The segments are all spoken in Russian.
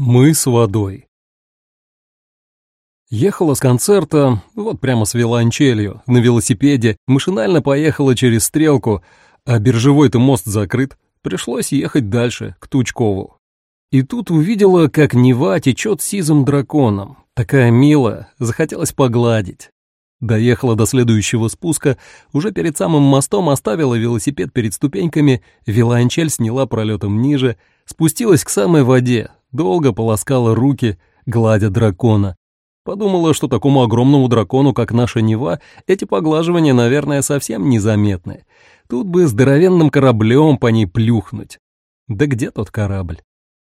Мы с водой. Ехала с концерта, вот прямо с виолончелью, на велосипеде, машинально поехала через стрелку, а биржевой-то мост закрыт, пришлось ехать дальше, к Тучкову. И тут увидела, как Нева течет сизым драконом, такая милая, захотелось погладить. Доехала до следующего спуска, уже перед самым мостом оставила велосипед перед ступеньками, виолончель сняла пролетом ниже, спустилась к самой воде, долго полоскала руки, гладя дракона. Подумала, что такому огромному дракону, как наша Нева, эти поглаживания, наверное, совсем незаметны. Тут бы здоровенным кораблем по ней плюхнуть. Да где тот корабль?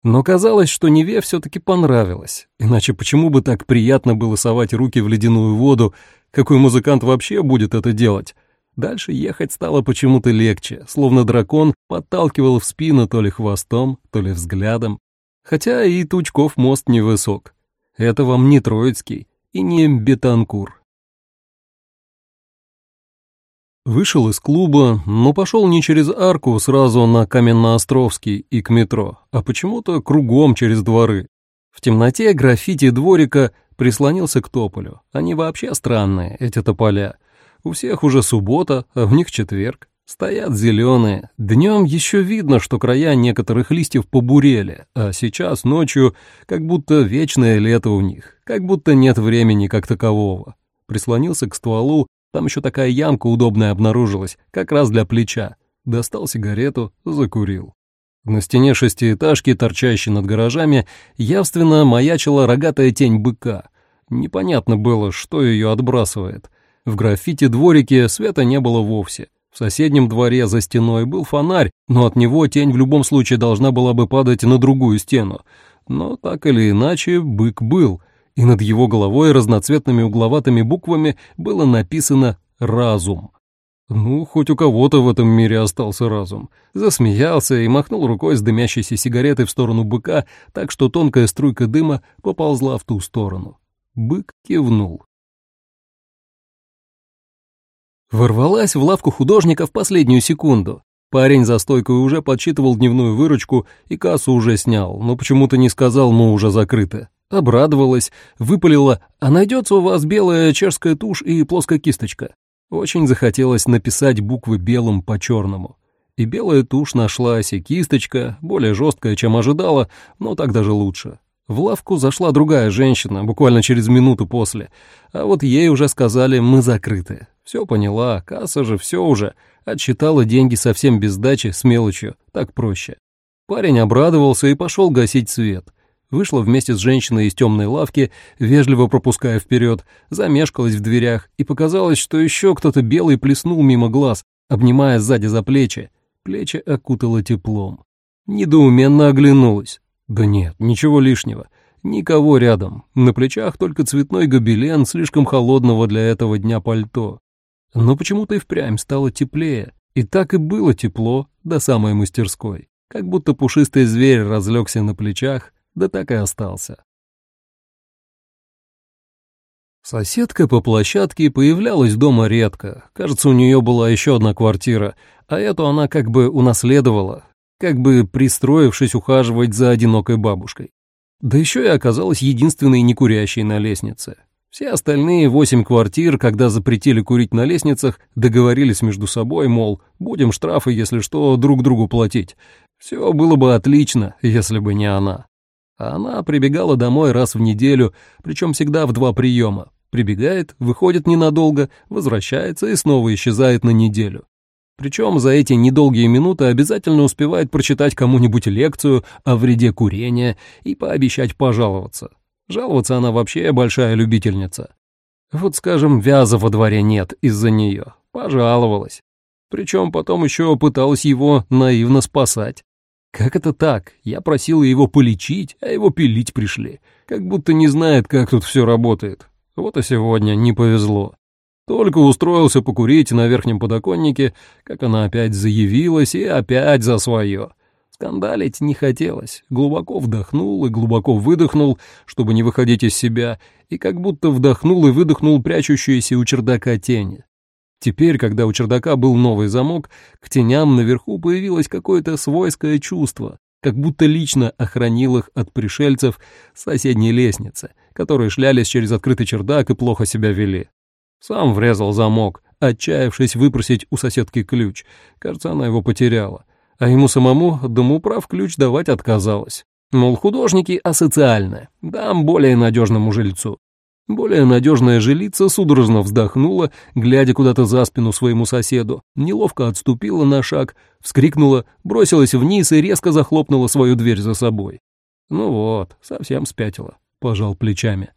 Но казалось, что Неве все-таки понравилось. Иначе почему бы так приятно было совать руки в ледяную воду? Какой музыкант вообще будет это делать? Дальше ехать стало почему-то легче, словно дракон подталкивал в спину то ли хвостом, то ли взглядом. Хотя и Тучков мост невысок. Это вам не Троицкий и не Бетанкур. Вышел из клуба, но пошел не через арку сразу на Каменноостровский и к метро, а почему-то кругом через дворы. В темноте граффити дворика прислонился к тополю. Они вообще странные, эти тополя. У всех уже суббота, а в них четверг. Стоят зеленые. Днем еще видно, что края некоторых листьев побурели, а сейчас ночью как будто вечное лето у них, как будто нет времени как такового. Прислонился к стволу, там еще такая ямка удобная обнаружилась, как раз для плеча. Достал сигарету, закурил. На стене шестиэтажки, торчащей над гаражами, явственно маячила рогатая тень быка. Непонятно было, что ее отбрасывает. В граффити-дворике света не было вовсе — в соседнем дворе за стеной был фонарь, но от него тень в любом случае должна была бы падать на другую стену. Но так или иначе бык был, и над его головой разноцветными угловатыми буквами было написано «разум». Ну, хоть у кого-то в этом мире остался разум. Засмеялся и махнул рукой с дымящейся сигаретой в сторону быка, так что тонкая струйка дыма поползла в ту сторону. Бык кивнул. Ворвалась в лавку художника в последнюю секунду. Парень за стойкой уже подсчитывал дневную выручку и кассу уже снял, но почему-то не сказал «мы уже закрыты». Обрадовалась, выпалила «а найдется у вас белая чешская тушь и плоская кисточка?» Очень захотелось написать буквы белым по черному. И белая тушь нашлась, и кисточка, более жесткая, чем ожидала, но так даже лучше. В лавку зашла другая женщина, буквально через минуту после, а вот ей уже сказали «мы закрыты». Все поняла, касса же все уже, отсчитала деньги совсем без дачи, с мелочью, так проще. Парень обрадовался и пошел гасить свет. Вышла вместе с женщиной из темной лавки, вежливо пропуская вперед, замешкалась в дверях, и показалось, что еще кто-то белый плеснул мимо глаз, обнимая сзади за плечи. Плечи окутало теплом. Недоуменно оглянулась. Да нет, ничего лишнего. Никого рядом. На плечах только цветной гобелен слишком холодного для этого дня пальто. Но почему-то и впрямь стало теплее. И так и было тепло до самой мастерской. Как будто пушистый зверь разлегся на плечах, да так и остался. Соседка по площадке появлялась дома редко. Кажется, у нее была еще одна квартира, а эту она как бы унаследовала, как бы пристроившись ухаживать за одинокой бабушкой. Да еще и оказалась единственной некурящей на лестнице. Все остальные восемь квартир, когда запретили курить на лестницах, договорились между собой, мол, будем штрафы, если что, друг другу платить. Все было бы отлично, если бы не она. А она прибегала домой раз в неделю, причем всегда в два приема. Прибегает, выходит ненадолго, возвращается и снова исчезает на неделю. Причем за эти недолгие минуты обязательно успевает прочитать кому-нибудь лекцию о вреде курения и пообещать пожаловаться. Жаловаться она вообще большая любительница. Вот, скажем, вяза во дворе нет из-за нее. Пожаловалась. Причем потом еще пыталась его наивно спасать. Как это так? Я просила его полечить, а его пилить пришли. Как будто не знает, как тут все работает. Вот и сегодня не повезло. Только устроился покурить на верхнем подоконнике, как она опять заявилась и опять за свое. Скандалить не хотелось. Глубоко вдохнул и глубоко выдохнул, чтобы не выходить из себя, и как будто вдохнул и выдохнул прячущиеся у чердака тени. Теперь, когда у чердака был новый замок, к теням наверху появилось какое-то свойское чувство, как будто лично охранил их от пришельцев соседней лестницы, которые шлялись через открытый чердак и плохо себя вели. Сам врезал замок, отчаявшись выпросить у соседки ключ. Кажется, она его потеряла. А ему самому домоуправ ключ давать отказалась. Мол, художники асоциальны, дам более надежному жильцу. Более надежная жилица судорожно вздохнула, глядя куда-то за спину своему соседу, неловко отступила на шаг, вскрикнула, бросилась вниз и резко захлопнула свою дверь за собой. «Ну вот, совсем спятила», — пожал плечами.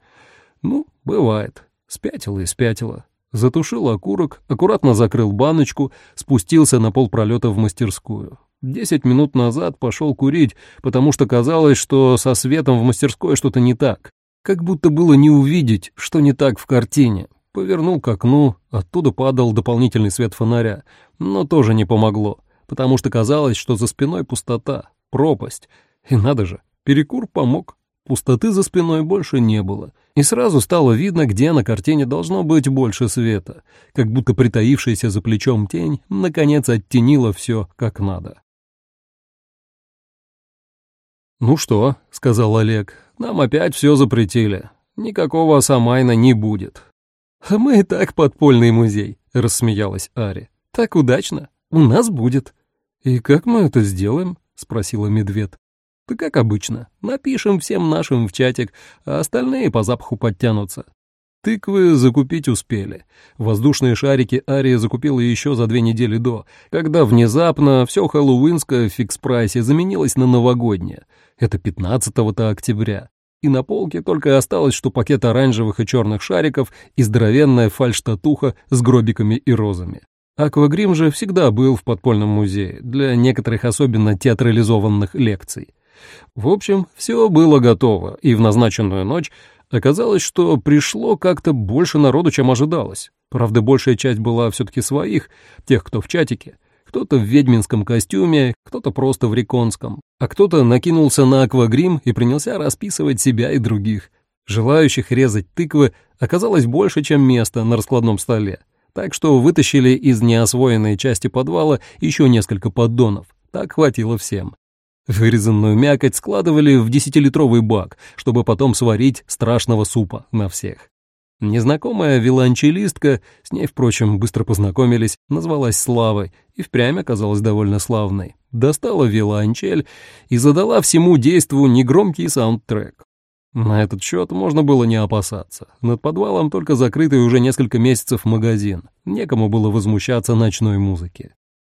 «Ну, бывает. Спятила и спятила». Затушил окурок, аккуратно закрыл баночку, спустился на полпролета в мастерскую. Десять минут назад пошел курить, потому что казалось, что со светом в мастерской что-то не так. Как будто было не увидеть, что не так в картине. Повернул к окну, оттуда падал дополнительный свет фонаря, но тоже не помогло, потому что казалось, что за спиной пустота, пропасть. И надо же, перекур помог. Пустоты за спиной больше не было, и сразу стало видно, где на картине должно быть больше света, как будто притаившаяся за плечом тень наконец оттенила все как надо. «Ну что?» — сказал Олег. «Нам опять все запретили. Никакого Самайна не будет». «А мы и так подпольный музей», — рассмеялась Ари. «Так удачно. У нас будет». «И как мы это сделаем?» — спросила Медведь. «Да как обычно. Напишем всем нашим в чатик, а остальные по запаху подтянутся. Тыквы закупить успели. Воздушные шарики Ария закупила еще за две недели до, когда внезапно все хэллоуинское в фикс-прайсе заменилось на новогоднее. Это 15-то октября. И на полке только осталось, что пакет оранжевых и черных шариков и здоровенная фальштатуха с гробиками и розами. Аквагрим же всегда был в подпольном музее, для некоторых особенно театрализованных лекций. В общем, все было готово, и в назначенную ночь Оказалось, что пришло как-то больше народу, чем ожидалось. Правда, большая часть была все-таки своих, тех, кто в чатике. Кто-то в ведьминском костюме, кто-то просто в реконском, а кто-то накинулся на аквагрим и принялся расписывать себя и других. Желающих резать тыквы оказалось больше, чем места на раскладном столе. Так что вытащили из неосвоенной части подвала еще несколько поддонов. Так хватило всем. Вырезанную мякоть складывали в десятилитровый бак, чтобы потом сварить страшного супа на всех. Незнакомая виолончелистка, с ней, впрочем, быстро познакомились, назвалась Славой и впрямь оказалась довольно славной. Достала виолончель и задала всему действу негромкий саундтрек. На этот счет можно было не опасаться. Над подвалом только закрытый уже несколько месяцев магазин. Некому было возмущаться ночной музыке.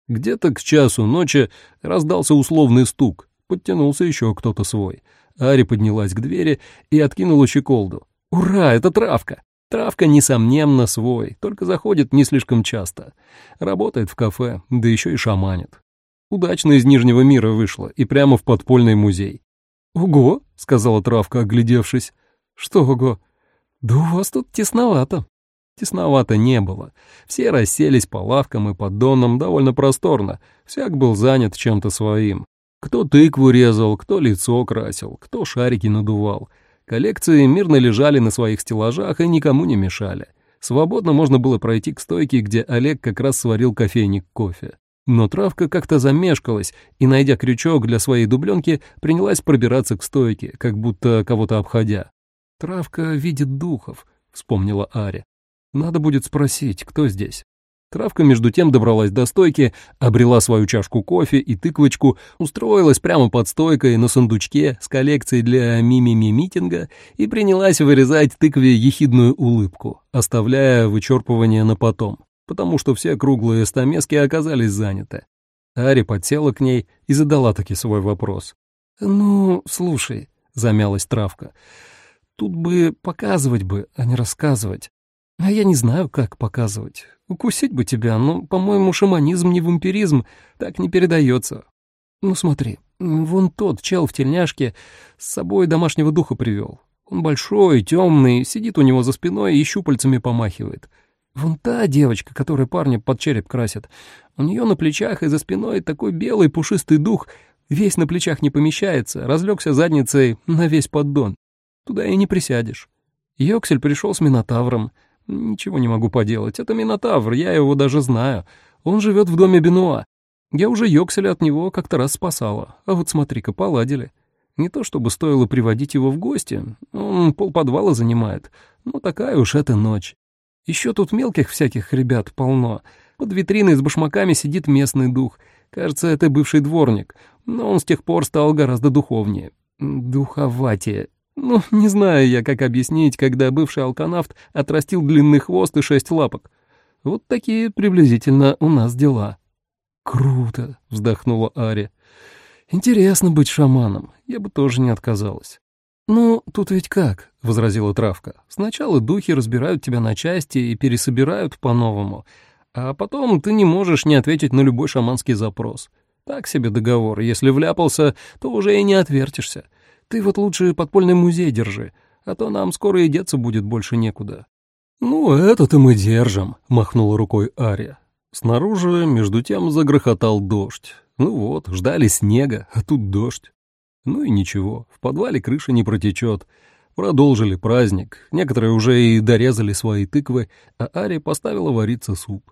Где-то к часу ночи раздался условный стук, подтянулся еще кто-то свой. Ари поднялась к двери и откинула щеколду. «Ура, это травка!» Травка, несомненно, свой, только заходит не слишком часто. Работает в кафе, да еще и шаманит. Удачно из Нижнего мира вышла и прямо в подпольный музей. «Ого!» — сказала Травка, оглядевшись. «Что ого? Да у вас тут тесновато». Тесновато не было. Все расселись по лавкам и поддонам довольно просторно. Всяк был занят чем-то своим. Кто тыкву резал, кто лицо красил, кто шарики надувал. Коллекции мирно лежали на своих стеллажах и никому не мешали. Свободно можно было пройти к стойке, где Олег как раз сварил кофейник кофе. Но травка как-то замешкалась и, найдя крючок для своей дубленки, принялась пробираться к стойке, как будто кого-то обходя. «Травка видит духов», — вспомнила Аря. Надо будет спросить, кто здесь. Травка между тем добралась до стойки, обрела свою чашку кофе и тыквочку, устроилась прямо под стойкой на сундучке с коллекцией для мимими-митинга и принялась вырезать тыкве ехидную улыбку, оставляя вычерпывание на потом, потому что все круглые стамески оказались заняты. Ари подсела к ней и задала таки свой вопрос. «Ну, слушай», — замялась травка, — «тут бы показывать бы, а не рассказывать. А я не знаю, как показывать. Укусить бы тебя, но, по-моему, шаманизм не вампиризм, так не передается. Ну смотри, вон тот чел в тельняшке с собой домашнего духа привел. Он большой, темный, сидит у него за спиной и щупальцами помахивает. Вон та девочка, которая парня под череп красит, у нее на плечах и за спиной такой белый пушистый дух, весь на плечах не помещается, разлегся задницей на весь поддон. Туда и не присядешь. Йоксель пришел с Минотавром, Ничего не могу поделать, это Минотавр, я его даже знаю. Он живет в доме Бенуа. Я уже Йокселя от него как-то раз спасала, а вот смотри-ка, поладили. Не то чтобы стоило приводить его в гости, он полподвала занимает, но такая уж эта ночь. Еще тут мелких всяких ребят полно. Под витриной с башмаками сидит местный дух. Кажется, это бывший дворник, но он с тех пор стал гораздо духовнее. Духоватее. Ну, не знаю я, как объяснить, когда бывший алканавт отрастил длинный хвост и шесть лапок. Вот такие приблизительно у нас дела. «Круто!» — вздохнула Ари. «Интересно быть шаманом. Я бы тоже не отказалась». «Ну, тут ведь как?» — возразила Травка. «Сначала духи разбирают тебя на части и пересобирают по-новому, а потом ты не можешь не ответить на любой шаманский запрос. Так себе договор. Если вляпался, то уже и не отвертишься. Ты вот лучше подпольный музей держи, а то нам скоро и деться будет больше некуда». «Ну, это-то мы держим», — махнула рукой Ария. Снаружи, между тем, загрохотал дождь. Ну вот, ждали снега, а тут дождь. Ну и ничего, в подвале крыша не протечет. Продолжили праздник, некоторые уже и дорезали свои тыквы, а Ари поставила вариться суп.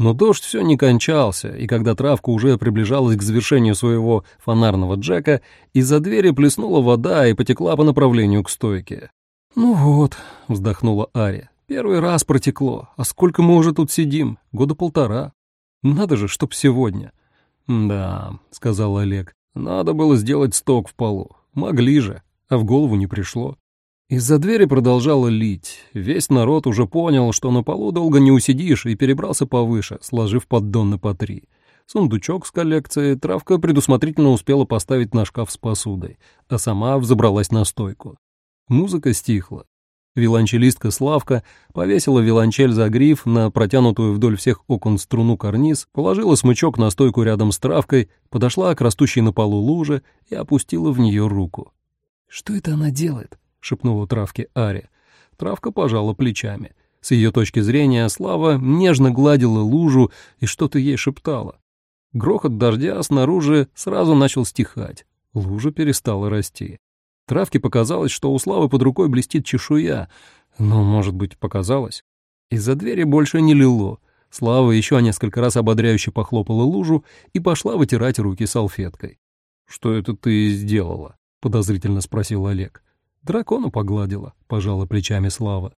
Но дождь все не кончался, и когда травка уже приближалась к завершению своего фонарного джека, из-за двери плеснула вода и потекла по направлению к стойке. «Ну вот», — вздохнула Ари, Первый раз протекло. А сколько мы уже тут сидим? Года полтора. Надо же, чтоб сегодня. Да, сказал Олег. Надо было сделать сток в полу. Могли же, а в голову не пришло. Из-за двери продолжало лить. Весь народ уже понял, что на полу долго не усидишь, и перебрался повыше, сложив поддоны по три. Сундучок с коллекцией травка предусмотрительно успела поставить на шкаф с посудой, а сама взобралась на стойку. Музыка стихла. Виолончелистка Славка повесила виолончель за гриф на протянутую вдоль всех окон струну карниз, положила смычок на стойку рядом с травкой, подошла к растущей на полу луже и опустила в нее руку. «Что это она делает?» — шепнула травке Ари. Травка пожала плечами. С ее точки зрения Слава нежно гладила лужу и что-то ей шептала. Грохот дождя снаружи сразу начал стихать. Лужа перестала расти. Травке показалось, что у Славы под рукой блестит чешуя. Но, может быть, показалось. Из-за двери больше не лило. Слава еще несколько раз ободряюще похлопала лужу и пошла вытирать руки салфеткой. «Что это ты сделала?» — подозрительно спросил Олег. «Дракона погладила», — пожала плечами Слава.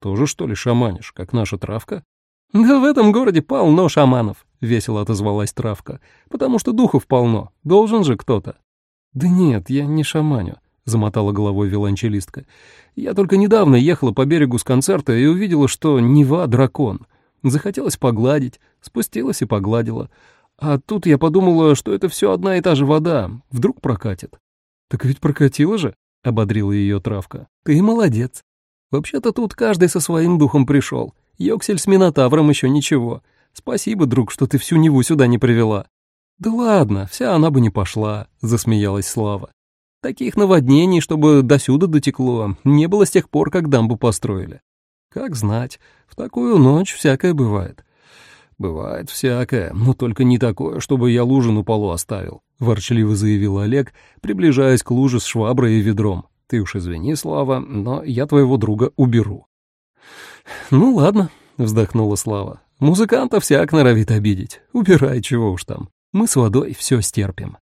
«Тоже, что ли, шаманишь, как наша травка?» «Да в этом городе полно шаманов», — весело отозвалась травка. «Потому что духов полно. Должен же кто-то». «Да нет, я не шаманю. — замотала головой виолончелистка. «Я только недавно ехала по берегу с концерта и увидела, что Нева — дракон. Захотелось погладить, спустилась и погладила. А тут я подумала, что это все одна и та же вода, вдруг прокатит». «Так ведь прокатила же», — ободрила ее травка. «Ты молодец. Вообще-то тут каждый со своим духом пришел. Йоксель с Минотавром еще ничего. Спасибо, друг, что ты всю Неву сюда не привела». «Да ладно, вся она бы не пошла», — засмеялась Слава. Таких наводнений, чтобы досюда дотекло, не было с тех пор, как дамбу построили. Как знать, в такую ночь всякое бывает. «Бывает всякое, но только не такое, чтобы я лужу на полу оставил», — ворчливо заявил Олег, приближаясь к луже с шваброй и ведром. «Ты уж извини, Слава, но я твоего друга уберу». «Ну ладно», — вздохнула Слава. «Музыканта всяк норовит обидеть. Убирай, чего уж там. Мы с водой все стерпим».